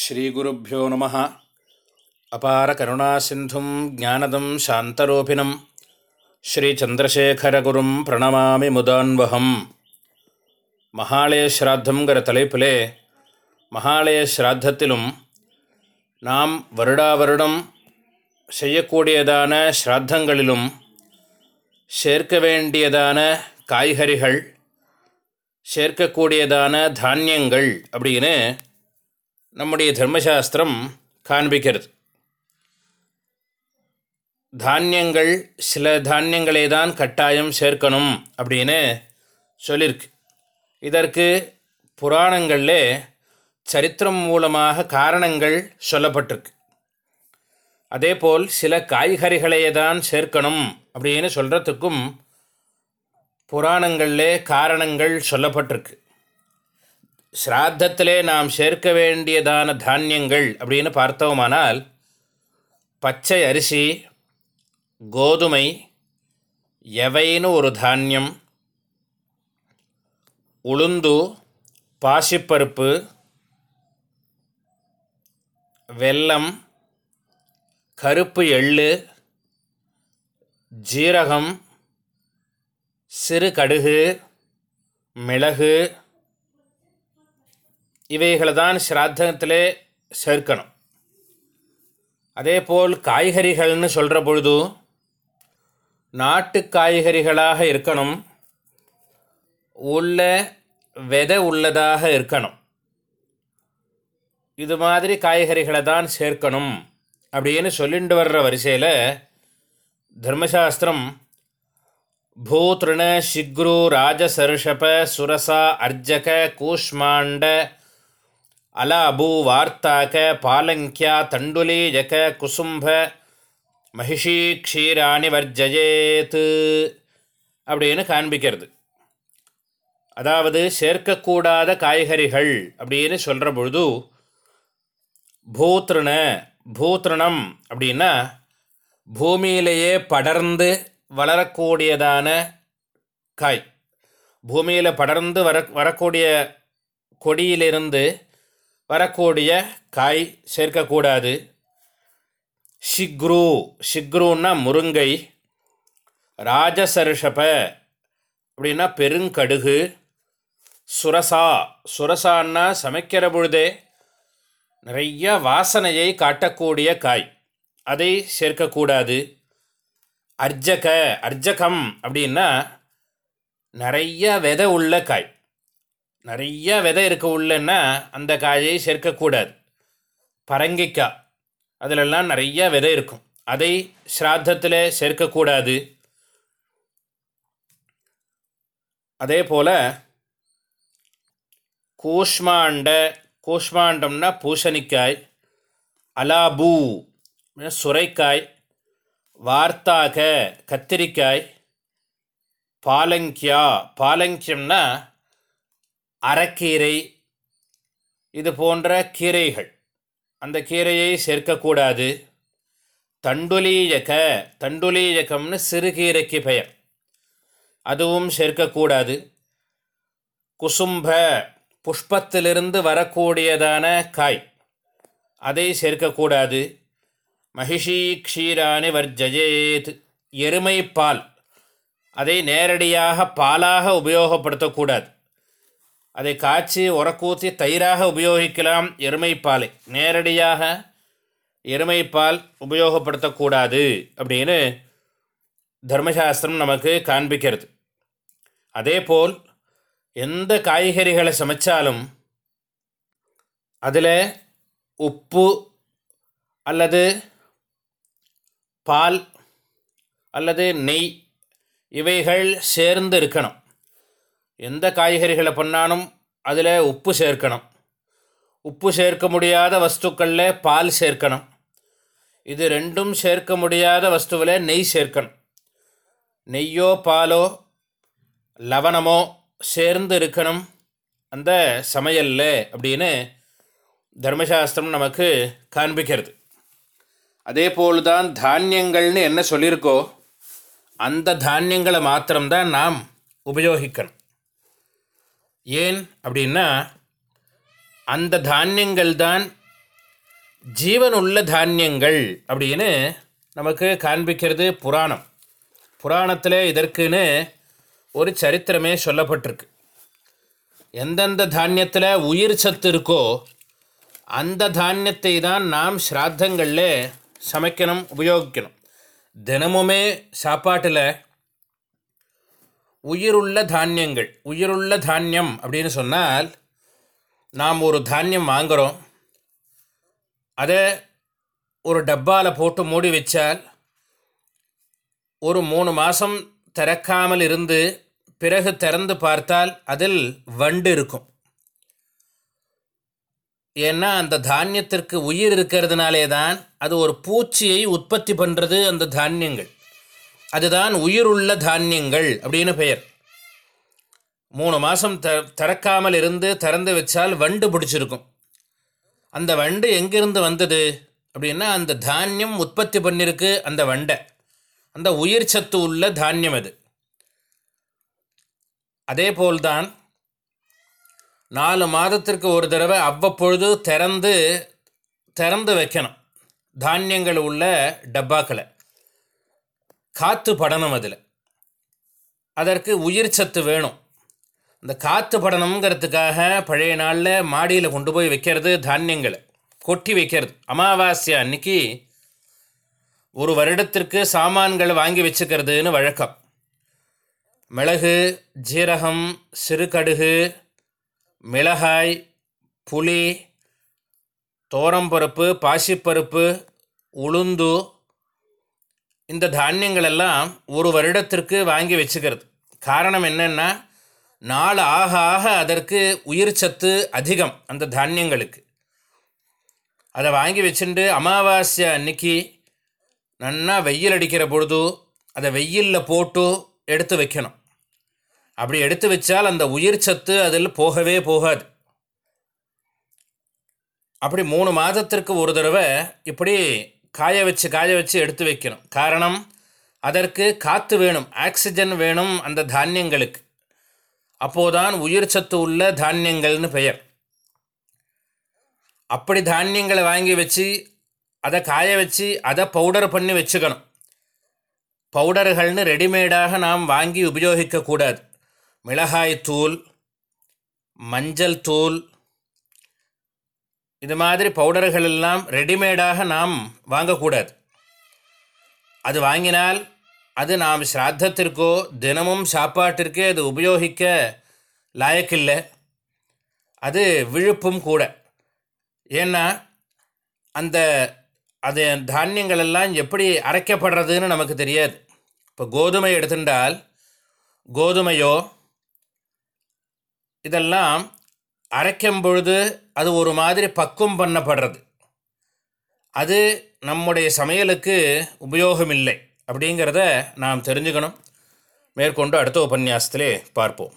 ஸ்ரீகுருப்போ நம. அபார கருணா சிந்தும் ஜானதம் சாந்தரூபிணம். ஸ்ரீச்சந்திரசேகரகுரும் பிரணமாமி முதான்வகம். மகாலய ஸ்ராத்தங்கிற தலைப்பிலே மகாலய ஸ்ராத்தத்திலும் நாம் வருடா வருடம் செய்யக்கூடியதான ஸ்ராத்தங்களிலும் சேர்க்க வேண்டியதான காய்கறிகள் சேர்க்கக்கூடியதான தானியங்கள் அப்படின்னு நம்முடைய தர்மசாஸ்திரம் காண்பிக்கிறது. தானியங்கள் சில தானியங்களே தான் கட்டாயம் சேர்க்கணும் அப்படின்னு சொல்லியிருக்கு இதற்கு புராணங்களில் சரித்திரம் மூலமாக காரணங்கள் சொல்லப்பட்டிருக்கு. அதேபோல் சில காய்கறிகளையே தான் சேர்க்கணும் அப்படின்னு சொல்கிறதுக்கும் புராணங்களில் காரணங்கள் சொல்லப்பட்டிருக்கு. ஸ்ராத்தத்திலே நாம் சேர்க்க வேண்டியதான தானியங்கள் அப்படின்னு பார்த்தோமானால் பச்சை அரிசி கோதுமை எவைன்னு ஒரு தானியம் உளுந்து பாசிப்பருப்பு வெல்லம் கருப்பு எள்ளு ஜீரகம் சிறு கடுகு மிளகு இவைகளை தான் ஸ்ராத்தத்திலே சேர்க்கணும். அதே போல் காய்கறிகள்னு சொல்கிற பொழுது நாட்டு காய்கறிகளாக இருக்கணும். உள்ள விதை உள்ளதாக இருக்கணும். இது மாதிரி காய்கறிகளை தான் சேர்க்கணும் அப்படின்னு சொல்லிட்டு வர்ற வரிசையில் தர்மசாஸ்திரம் பூத்ருண சிக்ரு ராஜசருஷப சுரசா அர்ஜக கூஷ்மாண்ட அலாபு வார்த்தாக பாலங்கியா தண்டுலீஜக குசும்ப மகிஷி க்ஷீராணி வர்ஜயேத்து அப்படின்னு காண்பிக்கிறது. அதாவது சேர்க்கக்கூடாத காய்கறிகள் அப்படின்னு சொல்கிற பொழுது பூத்ருண பூத்ருணம் அப்படின்னா பூமியிலேயே படர்ந்து வளரக்கூடியதான காய். பூமியில் படர்ந்து வர வரக்கூடிய கொடியிலிருந்து வரக்கூடிய காய் சேர்க்கக்கூடாது. ஷிக்ரு ஷிக்ருன்னா முருங்கை. ராஜசருஷப அப்படின்னா பெருங்கடுகு. சுரசா. சுரசான்னா சமைக்கிற பொழுதே நிறைய வாசனையை காட்டக்கூடிய காய். அதை சேர்க்கக்கூடாது. அர்ஜக அர்ஜகம் அப்படின்னா நிறைய விதை உள்ள காய். நிறைய விதை இருக்க உள்ளன்னா அந்த காயை சேர்க்கக்கூடாது. பரங்கிக்காய் அதிலெல்லாம் நிறைய விதை இருக்கும். அதை ஸ்ராத்தத்தில் சேர்க்கக்கூடாது. அதே போல் கூஷ்மாண்ட கூஷ்மாண்டம்னா பூசணிக்காய் அலாபூ சுரைக்காய் வார்த்தாக கத்திரிக்காய் பாலங்கியா பாலங்கியம்னா அரைக்கீரை இது போன்ற கீரைகள். அந்த கீரையை சேர்க்கக்கூடாது. தண்டுலீயக தண்டுலீயகம்னு சிறுகீரைக்கு பெயர். அதுவும் சேர்க்கக்கூடாது. குசும்ப புஷ்பத்திலிருந்து வரக்கூடியதான காய். அதை சேர்க்கக்கூடாது. மகிஷி க்ஷீராணி வர்ஜயேத் எருமை பால். அதை நேரடியாக பாலாக உபயோகப்படுத்தக்கூடாது. அதை காய்ச்சி உரக்கூத்தி தயிராக உபயோகிக்கலாம் எருமைப்பாலை. நேரடியாக எருமைப்பால் உபயோகப்படுத்தக்கூடாது அப்படின்னு தர்மசாஸ்திரம் நமக்கு காண்பிக்கிறது. அதேபோல் எந்த காய்கறிகளை சமைச்சாலும் அதில் உப்பு அல்லது பால் அல்லது நெய் இவைகள் சேர்ந்து இருக்கணும். எந்த காய்கறிகளை பண்ணாலும் அதில் உப்பு சேர்க்கணும். உப்பு சேர்க்க முடியாத வஸ்துக்களில் பால் சேர்க்கணும். இது ரெண்டும் சேர்க்க முடியாத வஸ்துவில் நெய் சேர்க்கணும். நெய்யோ பாலோ லவணமோ சேர்ந்து இருக்கணும் அந்த சமையலில் அப்படின்னு தர்மசாஸ்திரம் நமக்கு காண்பிக்கிறது. அதே போல்தான் தானியங்கள்னு என்ன சொல்லியிருக்கோ அந்த தானியங்களை மாத்திரம்தான் நாம் உபயோகிக்கணும். ஏன் அப்படின்னா அந்த தானியங்கள் தான் ஜீவனுள்ள தானியங்கள் அப்படின்னு நமக்கு காண்பிக்கிறது புராணம். புராணத்தில் இதற்குன்னு ஒரு சரித்திரமே சொல்லப்பட்டிருக்கு. எந்தெந்த தானியத்தில் உயிர் சத்து இருக்கோ அந்த தானியத்தை தான் நாம் ஸ்ராத்தங்களில் சமைக்கணும் உபயோகிக்கணும். தினமுமே சாப்பாட்டில் உயிருள்ள தானியங்கள் உயிருள்ள தானியம் அப்படின்னு சொன்னால் நாம் ஒரு தானியம் வாங்குகிறோம் அதை ஒரு டப்பாவில் போட்டு மூடி வச்சால் ஒரு மூணு மாதம் திறக்காமல் இருந்து பிறகு திறந்து பார்த்தால் அதில் வண்டு இருக்கும். ஏன்னா அந்த தானியத்திற்கு உயிர் இருக்கிறதுனாலே தான் அது ஒரு பூச்சியை உற்பத்தி பண்ணுறது அந்த தானியங்கள். அதுதான் உயிருள்ள தானியங்கள் அப்படின்னு பெயர். மூணு மாதம் த திறக்காமல் இருந்து திறந்து வச்சால் வண்டு பிடிச்சிருக்கும். அந்த வண்டு எங்கிருந்து வந்தது? அப்படின்னா அந்த தானியம் உற்பத்தி பண்ணியிருக்கு அந்த வண்டை. அந்த உயிர் சத்து உள்ள தானியம் அது. அதே போல்தான் நாலு மாதத்திற்கு ஒரு தடவை அவ்வப்பொழுது திறந்து திறந்து வைக்கணும். தானியங்கள் உள்ள டப்பாக்களை. காற்று படணும் அதில். அதற்கு உயிர் சத்து வேணும். இந்த காற்று படணுங்கிறதுக்காக பழைய நாளில் மாடியில் கொண்டு போய் வைக்கிறது தானியங்களை. கொட்டி வைக்கிறது. அமாவாசை அன்னைக்கு ஒரு வருடத்திற்கு சாமான்களை வாங்கி வச்சுக்கிறதுன்னு வழக்கம். மிளகு ஜீரகம் சிறுகடுகு மிளகாய் புளி தோரம்பருப்பு பாசிப்பருப்பு உளுந்து இந்த தானியங்கள் எல்லாம் ஒரு வருடத்திற்கு வாங்கி வச்சுக்கிறது. காரணம் என்னென்னா நாள் ஆக ஆக அதற்கு உயிர் சத்து அதிகம் அந்த தானியங்களுக்கு. அதை வாங்கி வச்சுட்டு அமாவாசை அன்னைக்கு நன்னா வெயில் அடிக்கிற பொழுது அதை வெயிலில் போட்டு எடுத்து வைக்கணும். அப்படி எடுத்து வச்சால் அந்த உயிர் சத்து அதில் போகவே போகாது. அப்படி மூணு மாதத்திற்கு ஒரு தடவை இப்படி காய வச்சு காய வச்சு எடுத்து வைக்கணும். காரணம் அதற்கு காற்று வேணும் ஆக்சிஜன் வேணும் அந்த தானியங்களுக்கு. அப்போதான் உயிர் சத்து உள்ள தானியங்கள்னு பெயர். அப்படி தானியங்களை வாங்கி வச்சு அதை காய வச்சு அதை பவுடர் பண்ணி வச்சுக்கணும். பவுடர்கள்னு ரெடிமேடாக நாம் வாங்கி உபயோகிக்கக்கூடாது. மிளகாய் தூள் மஞ்சள் தூள் இது மாதிரி பவுடர்கள் எல்லாம் ரெடிமேடாக நாம் வாங்கக்கூடாது. அது வாங்கினால் அது நாம் ஸ்ராத்தத்திற்கோ தினமும் சாப்பாட்டிற்கே அது உபயோகிக்க லாயக்கில்லை. அது விழுப்பும் கூட. ஏன்னா அந்த அது தானியங்கள் எல்லாம் எப்படி அரைக்கப்படுறதுன்னு நமக்கு தெரியாது. இப்போ கோதுமை எடுத்துட்டால் கோதுமையோ இதெல்லாம் அரைக்கும் பொழுது அது ஒரு மாதிரி பக்குவம் பண்ணப்படுறது. அது நம்முடைய சமையலுக்கு உபயோகமில்லை அப்படிங்கிறத நாம் தெரிஞ்சுக்கணும். மேற்கொண்டு அடுத்த உபன்யாசத்திலே பார்ப்போம்.